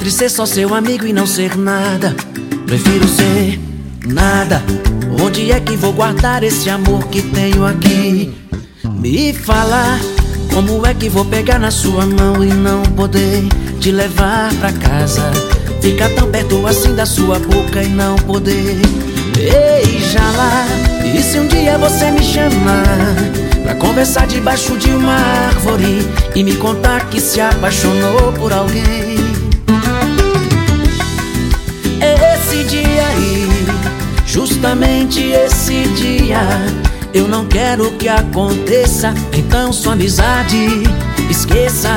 Entre ser só seu amigo e não ser nada, prefiro ser nada. Onde é que vou guardar esse amor que tenho aqui? Me fala, como é que vou pegar na sua mão e não poder te levar pra casa? Ficar tão perto assim da sua boca e não poder beijá-la. E se um dia você me chamar pra conversar debaixo de uma árvore e me contar que se apaixonou por alguém? Justamente esse dia, eu não quero que aconteça. Então sua amizade esqueça.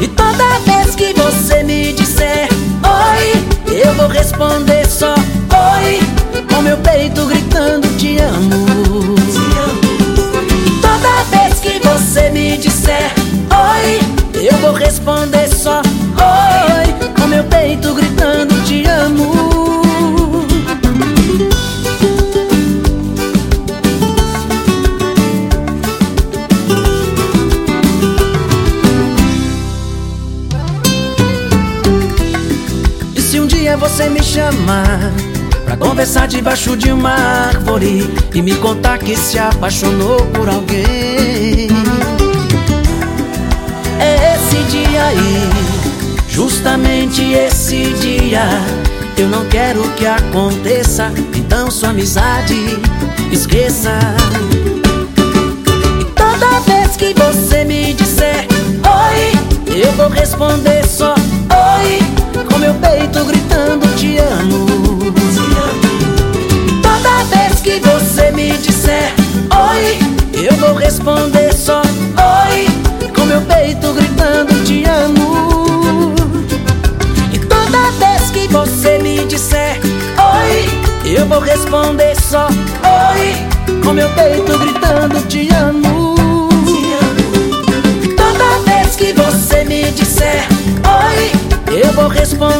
E toda vez que você me disser oi, eu vou responder só oi, com meu peito gritando te amo. E toda vez que você me disser oi, eu vou responder você me chamar Pra conversar debaixo de uma árvore E me contar que se apaixonou por alguém. É esse dia aí Justamente esse dia. Eu não quero que aconteça Então sua amizade esqueça vou responder só oi, com meu peito gritando te amo. E toda vez que você me disser oi, eu vou responder